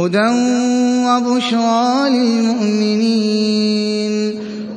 هُدًى وَبُشْرَىٰ لِلْمُؤْمِنِينَ